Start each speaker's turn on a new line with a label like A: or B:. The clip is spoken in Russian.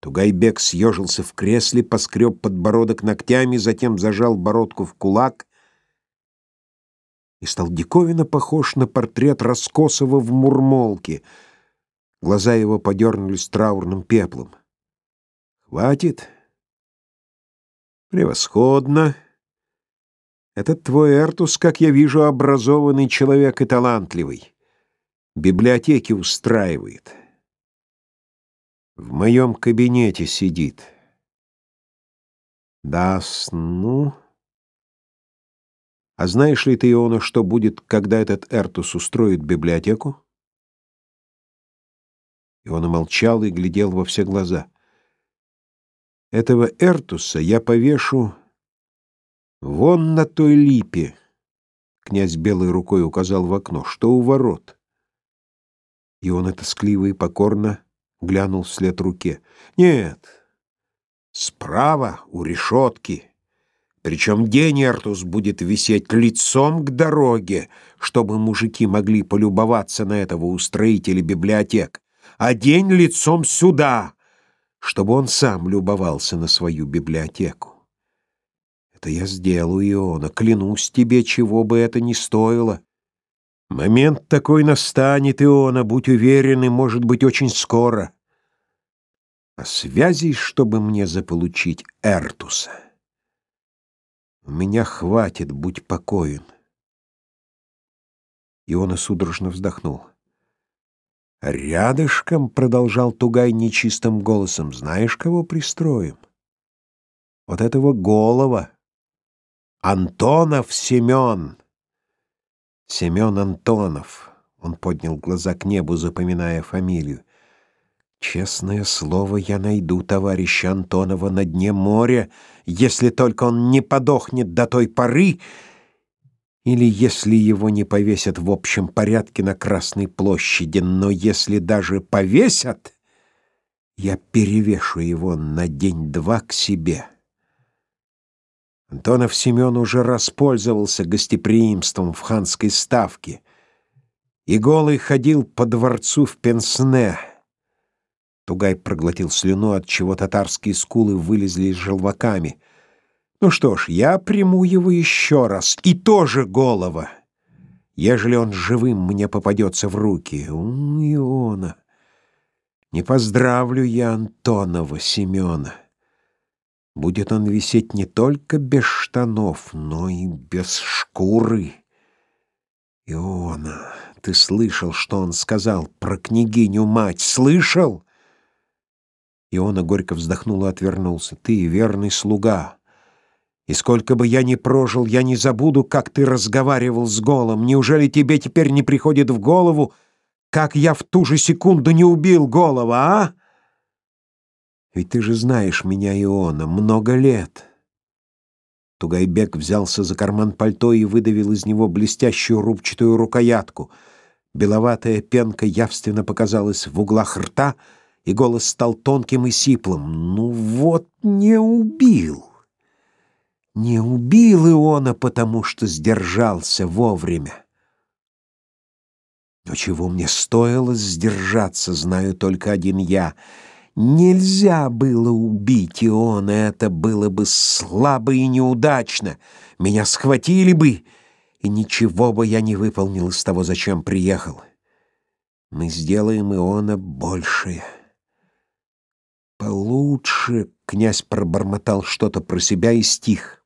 A: Тугайбек съежился в кресле, поскреб подбородок ногтями, затем зажал бородку в кулак и стал диковинно похож на портрет Раскосова в Мурмолке. Глаза его подернулись траурным пеплом. «Хватит?» «Превосходно!» Этот твой Эртус, как я вижу, образованный человек и талантливый. Библиотеки устраивает. В моем кабинете сидит. Да, ну... А знаешь ли ты, Иона, что будет, когда этот Эртус устроит библиотеку? И он молчал и глядел во все глаза. Этого Эртуса я повешу Вон на той липе, князь белой рукой указал в окно, что у ворот. И он тоскливо и покорно глянул вслед руке. Нет, справа у решетки. Причем день Эртус будет висеть лицом к дороге, чтобы мужики могли полюбоваться на этого устроителя библиотек, а день лицом сюда, чтобы он сам любовался на свою библиотеку. Это я сделаю, Иона, клянусь тебе, чего бы это ни стоило. Момент такой настанет, Иона, будь уверен, и может быть очень скоро. А связей, чтобы мне заполучить Эртуса, у меня хватит, будь покоен. Иона судорожно вздохнул. «Рядышком», — продолжал Тугай нечистым голосом, — «знаешь, кого пристроим? Вот этого голова». Антонов Семен. Семен Антонов. Он поднял глаза к небу, запоминая фамилию. Честное слово, я найду товарища Антонова на дне моря, если только он не подохнет до той поры, или если его не повесят в общем порядке на Красной площади, но если даже повесят, я перевешу его на день-два к себе». Антонов Семен уже распользовался гостеприимством в ханской ставке и голый ходил по дворцу в Пенсне. Тугай проглотил слюну, от чего татарские скулы вылезли с желваками. Ну что ж, я приму его еще раз, и тоже голова, ежели он живым мне попадется в руки. У, Иона, не поздравлю я Антонова Семена. Будет он висеть не только без штанов, но и без шкуры. Иона, ты слышал, что он сказал про княгиню-мать? Слышал? Иона горько вздохнул и отвернулся. Ты верный слуга. И сколько бы я ни прожил, я не забуду, как ты разговаривал с Голом. Неужели тебе теперь не приходит в голову, как я в ту же секунду не убил Голова, а? Ведь ты же знаешь меня, Иона, много лет. Тугайбек взялся за карман пальто и выдавил из него блестящую рубчатую рукоятку. Беловатая пенка явственно показалась в углах рта, и голос стал тонким и сиплым. «Ну вот не убил!» Не убил Иона, потому что сдержался вовремя. Но чего мне стоило сдержаться, знаю только один я — Нельзя было убить Иона, это было бы слабо и неудачно. Меня схватили бы, и ничего бы я не выполнил из того, зачем приехал. Мы сделаем Иона большее. Получше, князь пробормотал что-то про себя и стих.